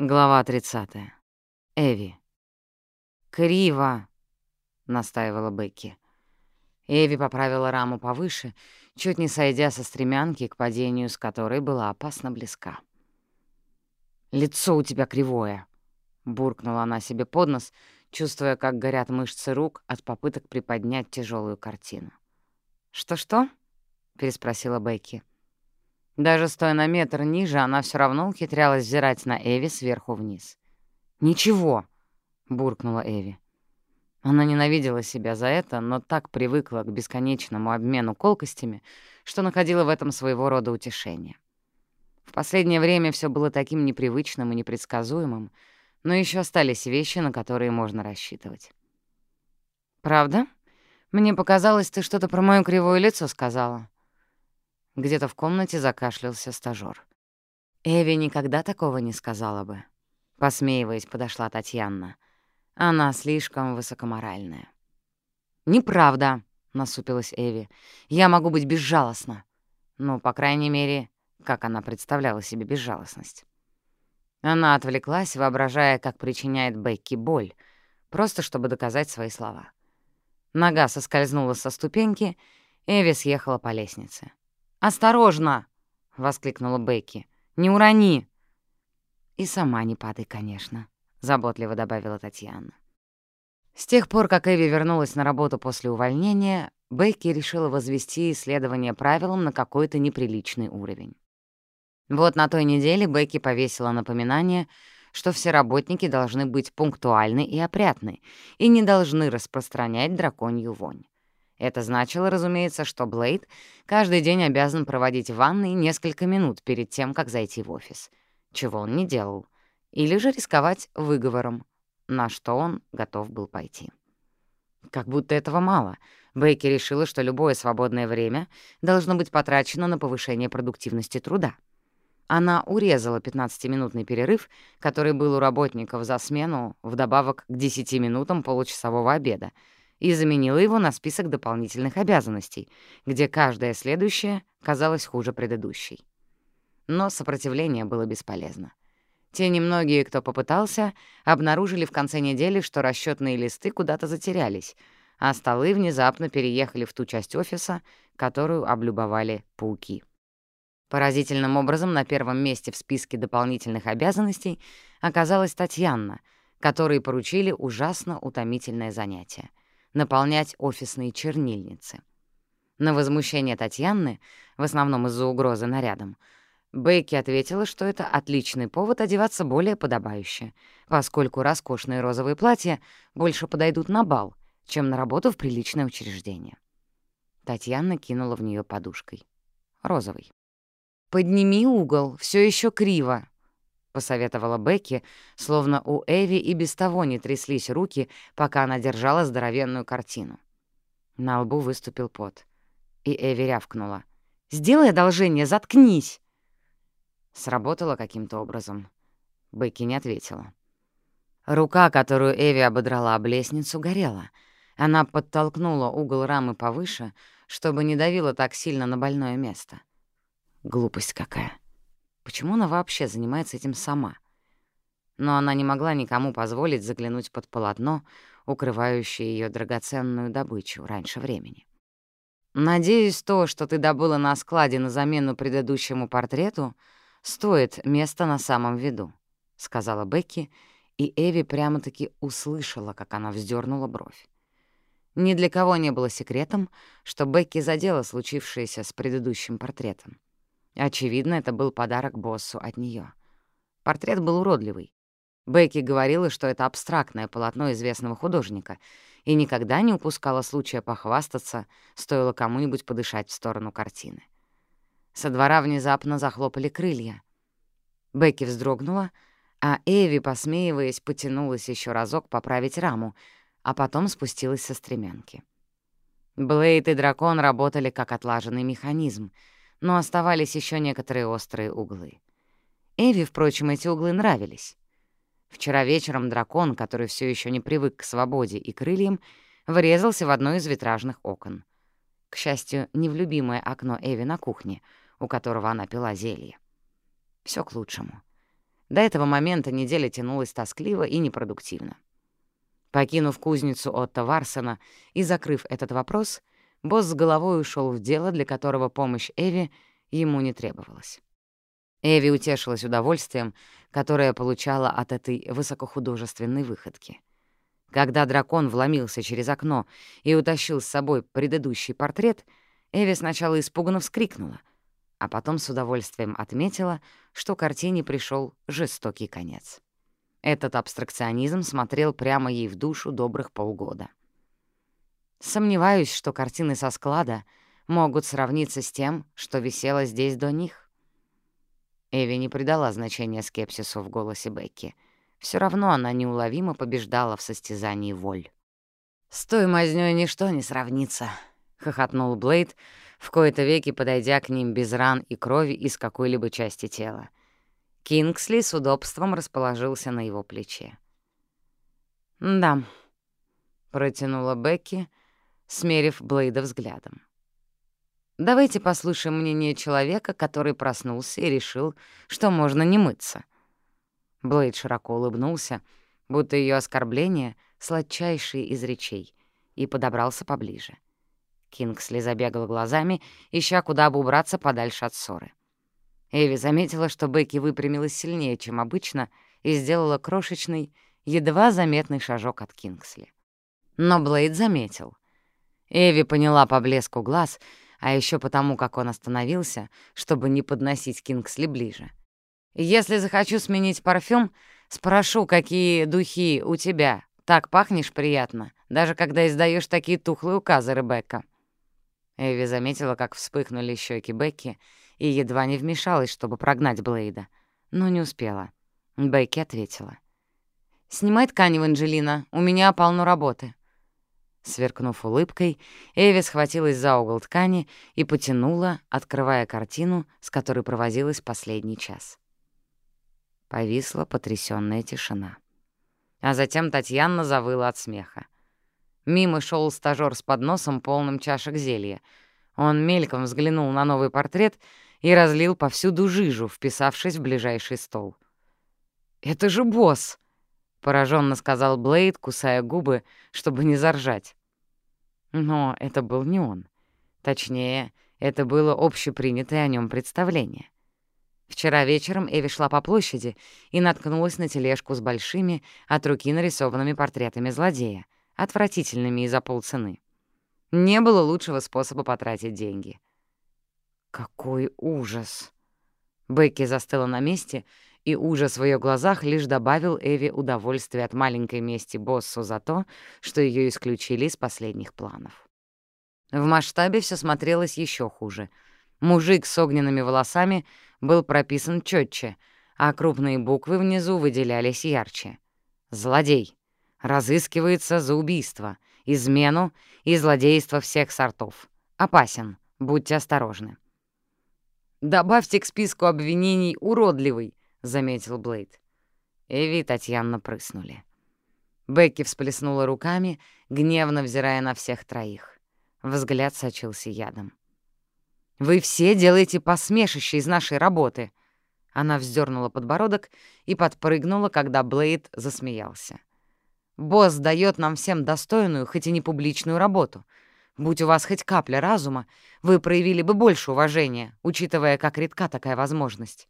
Глава 30. Эви. «Криво!» — настаивала Бекки. Эви поправила раму повыше, чуть не сойдя со стремянки, к падению с которой была опасно близка. «Лицо у тебя кривое!» — буркнула она себе под нос, чувствуя, как горят мышцы рук от попыток приподнять тяжелую картину. «Что-что?» — переспросила Бекки. Даже стоя на метр ниже, она все равно ухитрялась взирать на Эви сверху вниз. «Ничего», — буркнула Эви. Она ненавидела себя за это, но так привыкла к бесконечному обмену колкостями, что находила в этом своего рода утешение. В последнее время все было таким непривычным и непредсказуемым, но еще остались вещи, на которые можно рассчитывать. «Правда? Мне показалось, ты что-то про моё кривое лицо сказала», где-то в комнате закашлялся стажёр. Эви никогда такого не сказала бы. Посмеиваясь, подошла Татьяна. Она слишком высокоморальная. «Неправда», — насупилась Эви. «Я могу быть безжалостна». Ну, по крайней мере, как она представляла себе безжалостность. Она отвлеклась, воображая, как причиняет Бекки боль, просто чтобы доказать свои слова. Нога соскользнула со ступеньки, Эви съехала по лестнице. «Осторожно!» — воскликнула Бекки. «Не урони!» «И сама не падай, конечно», — заботливо добавила Татьяна. С тех пор, как Эви вернулась на работу после увольнения, Бекки решила возвести исследование правилам на какой-то неприличный уровень. Вот на той неделе Бекки повесила напоминание, что все работники должны быть пунктуальны и опрятны и не должны распространять драконью вонь. Это значило, разумеется, что Блейд каждый день обязан проводить в ванной несколько минут перед тем, как зайти в офис, чего он не делал, или же рисковать выговором, на что он готов был пойти. Как будто этого мало. Бейки решила, что любое свободное время должно быть потрачено на повышение продуктивности труда. Она урезала 15-минутный перерыв, который был у работников за смену, вдобавок к 10 минутам получасового обеда, и заменила его на список дополнительных обязанностей, где каждая следующая казалась хуже предыдущей. Но сопротивление было бесполезно. Те немногие, кто попытался, обнаружили в конце недели, что расчетные листы куда-то затерялись, а столы внезапно переехали в ту часть офиса, которую облюбовали пауки. Поразительным образом на первом месте в списке дополнительных обязанностей оказалась Татьяна, которой поручили ужасно утомительное занятие наполнять офисные чернильницы. На возмущение Татьяны, в основном из-за угрозы нарядом, Бейки ответила, что это отличный повод одеваться более подобающе, поскольку роскошные розовые платья больше подойдут на бал, чем на работу в приличное учреждение. Татьяна кинула в нее подушкой. Розовый. «Подними угол, все еще криво», — посоветовала Бекки, словно у Эви и без того не тряслись руки, пока она держала здоровенную картину. На лбу выступил пот. И Эви рявкнула. «Сделай одолжение, заткнись!» Сработало каким-то образом. Бекки не ответила. Рука, которую Эви ободрала об лестницу, горела. Она подтолкнула угол рамы повыше, чтобы не давила так сильно на больное место. Глупость какая. Почему она вообще занимается этим сама? Но она не могла никому позволить заглянуть под полотно, укрывающее ее драгоценную добычу раньше времени. «Надеюсь, то, что ты добыла на складе на замену предыдущему портрету, стоит места на самом виду», — сказала Бекки, и Эви прямо-таки услышала, как она вздернула бровь. Ни для кого не было секретом, что Бекки задела случившееся с предыдущим портретом. Очевидно, это был подарок боссу от нее. Портрет был уродливый. Бекки говорила, что это абстрактное полотно известного художника, и никогда не упускала случая похвастаться, стоило кому-нибудь подышать в сторону картины. Со двора внезапно захлопали крылья. Бекки вздрогнула, а Эви, посмеиваясь, потянулась еще разок поправить раму, а потом спустилась со стремянки. Блейд и дракон работали как отлаженный механизм — но оставались еще некоторые острые углы. Эви, впрочем, эти углы нравились. Вчера вечером дракон, который все еще не привык к свободе и крыльям, врезался в одно из витражных окон. К счастью, не в любимое окно Эви на кухне, у которого она пила зелье. Все к лучшему. До этого момента неделя тянулась тоскливо и непродуктивно. Покинув кузницу Отто Варсона и закрыв этот вопрос, босс с головой ушел в дело, для которого помощь Эви ему не требовалась. Эви утешилась удовольствием, которое получала от этой высокохудожественной выходки. Когда дракон вломился через окно и утащил с собой предыдущий портрет, Эви сначала испуганно вскрикнула, а потом с удовольствием отметила, что картине пришел жестокий конец. Этот абстракционизм смотрел прямо ей в душу добрых полгода. Сомневаюсь, что картины со склада могут сравниться с тем, что висело здесь до них. Эви не придала значения скепсису в голосе Бекки. Все равно она неуловимо побеждала в состязании воль. «С той мазнёй ничто не сравнится», — хохотнул Блейд, в кои-то веки подойдя к ним без ран и крови из какой-либо части тела. Кингсли с удобством расположился на его плече. «Да», — протянула Бекки, смерив Блейда взглядом. «Давайте послушаем мнение человека, который проснулся и решил, что можно не мыться». Блейд широко улыбнулся, будто ее оскорбление — сладчайшие из речей, и подобрался поближе. Кингсли забегал глазами, ища, куда бы убраться подальше от ссоры. Эви заметила, что Бекки выпрямилась сильнее, чем обычно, и сделала крошечный, едва заметный шажок от Кингсли. Но Блейд заметил. Эви поняла по блеску глаз, а еще потому, как он остановился, чтобы не подносить Кингсли ближе. «Если захочу сменить парфюм, спрошу, какие духи у тебя. Так пахнешь приятно, даже когда издаешь такие тухлые указы, Ребекка». Эви заметила, как вспыхнули щеки Бекки, и едва не вмешалась, чтобы прогнать Блейда, но не успела. Бекки ответила. «Снимай ткань, Анджелина, у меня полно работы». Сверкнув улыбкой, Эви схватилась за угол ткани и потянула, открывая картину, с которой провозилась последний час. Повисла потрясённая тишина. А затем Татьяна завыла от смеха. Мимо шел стажёр с подносом, полным чашек зелья. Он мельком взглянул на новый портрет и разлил повсюду жижу, вписавшись в ближайший стол. «Это же босс!» — пораженно сказал Блейд, кусая губы, чтобы не заржать. Но это был не он. Точнее, это было общепринятое о нем представление. Вчера вечером Эви шла по площади и наткнулась на тележку с большими, от руки нарисованными портретами злодея — отвратительными из-за полцены. Не было лучшего способа потратить деньги. Какой ужас! Бекки застыла на месте, и ужас в ее глазах лишь добавил Эви удовольствие от маленькой мести боссу за то, что ее исключили из последних планов. В масштабе все смотрелось еще хуже. Мужик с огненными волосами был прописан четче, а крупные буквы внизу выделялись ярче. «Злодей» разыскивается за убийство, измену и злодейство всех сортов. Опасен, будьте осторожны. «Добавьте к списку обвинений уродливый», — заметил Блейд. Эви и Татьяна прыснули. Бекки всплеснула руками, гневно взирая на всех троих. Взгляд сочился ядом. «Вы все делаете посмешище из нашей работы!» Она вздернула подбородок и подпрыгнула, когда Блейд засмеялся. Босс дает нам всем достойную, хоть и не публичную работу. Будь у вас хоть капля разума, вы проявили бы больше уважения, учитывая, как редка такая возможность».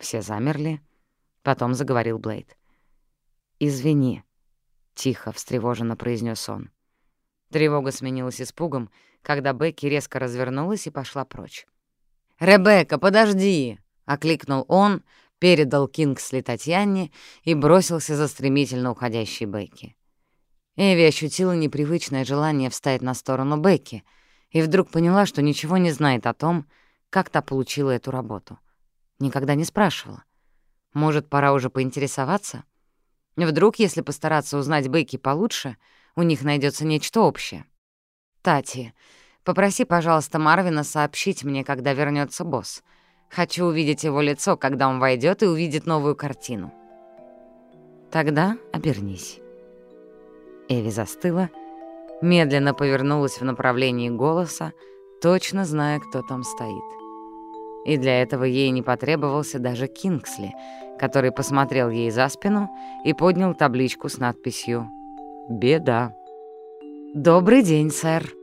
Все замерли. Потом заговорил Блейд. «Извини», — тихо, встревоженно произнес он. Тревога сменилась испугом, когда Бекки резко развернулась и пошла прочь. «Ребекка, подожди!» — окликнул он, передал Кингсли Татьяне и бросился за стремительно уходящей Бекки. Эви ощутила непривычное желание встать на сторону Бекки и вдруг поняла, что ничего не знает о том, как та получила эту работу. Никогда не спрашивала. Может, пора уже поинтересоваться? Вдруг, если постараться узнать Бекки получше, у них найдется нечто общее. «Тати, попроси, пожалуйста, Марвина сообщить мне, когда вернется босс», Хочу увидеть его лицо, когда он войдет и увидит новую картину. Тогда обернись. Эви застыла, медленно повернулась в направлении голоса, точно зная, кто там стоит. И для этого ей не потребовался даже Кингсли, который посмотрел ей за спину и поднял табличку с надписью «Беда». «Добрый день, сэр»,